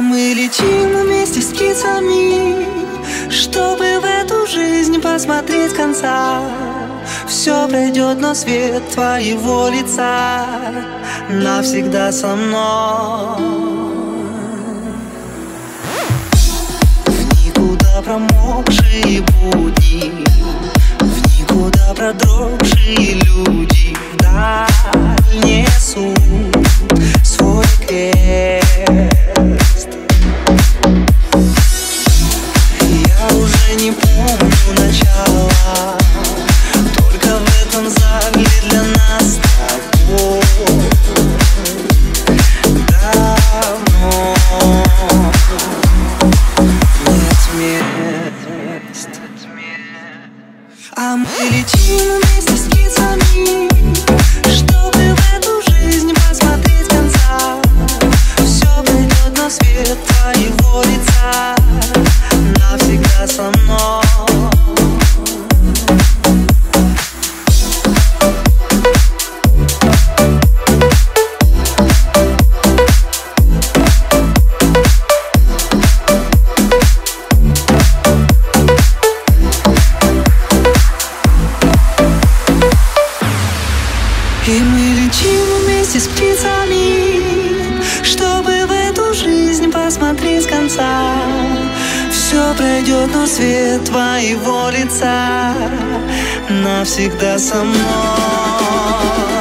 Мы летим вместе с птицами Чтобы в эту жизнь посмотреть конца. Все пройдет, но свет твоего лица Навсегда со мной. В никуда промокшие будни В никуда продрогшие люди Вдаль несут не помню начала. Только в этом зале для нас Давно. Нет мест. А мы летим вместе с птицами Чтобы вместе с птицами Чтобы в эту жизнь посмотреть с конца все пройдет, но свет твоего лица навсегда со мной.